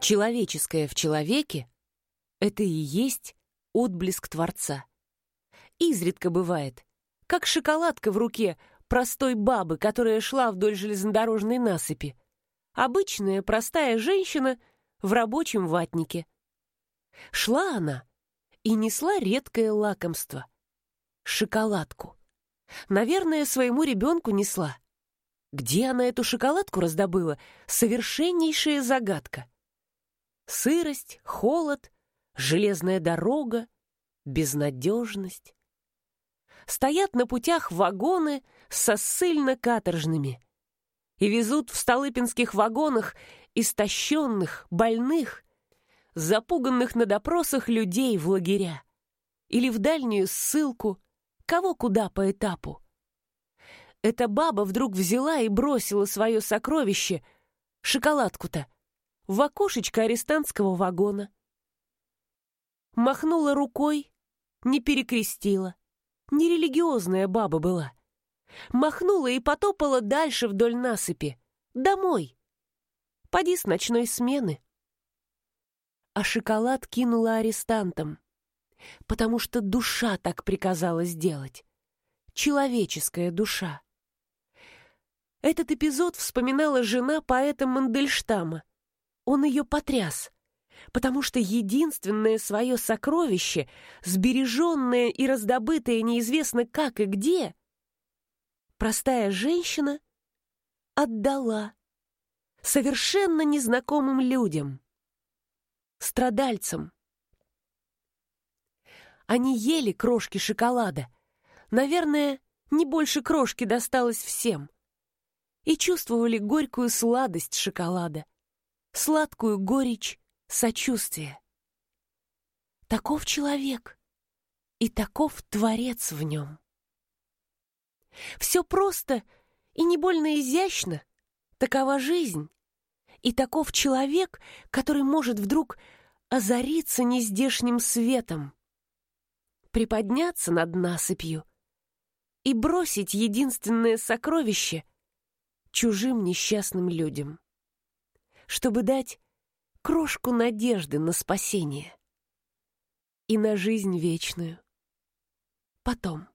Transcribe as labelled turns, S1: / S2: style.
S1: Человеческое в человеке — это и есть отблеск Творца. Изредка бывает, как шоколадка в руке простой бабы, которая шла вдоль железнодорожной насыпи. Обычная простая женщина в рабочем ватнике. Шла она и несла редкое лакомство — шоколадку. Наверное, своему ребенку несла. Где она эту шоколадку раздобыла? Совершеннейшая загадка. Сырость, холод, железная дорога, безнадежность. Стоят на путях вагоны со ссыльно-каторжными и везут в столыпинских вагонах истощенных, больных, запуганных на допросах людей в лагеря или в дальнюю ссылку, кого куда по этапу. Эта баба вдруг взяла и бросила свое сокровище, шоколадку-то, в окошечко арестантского вагона. Махнула рукой, не перекрестила. Нерелигиозная баба была. Махнула и потопала дальше вдоль насыпи. Домой. Поди с ночной смены. А шоколад кинула арестантам, потому что душа так приказала сделать. Человеческая душа. Этот эпизод вспоминала жена поэта Мандельштама. Он ее потряс, потому что единственное свое сокровище, сбереженное и раздобытое неизвестно как и где, простая женщина отдала совершенно незнакомым людям, страдальцам. Они ели крошки шоколада. Наверное, не больше крошки досталось всем — и чувствовали горькую сладость шоколада, сладкую горечь сочувствия. Таков человек, и таков Творец в нем. Все просто и не больно изящно, такова жизнь, и таков человек, который может вдруг озариться нездешним светом, приподняться над насыпью и бросить единственное сокровище — чужим несчастным людям, чтобы дать крошку надежды на спасение и на жизнь вечную. Потом.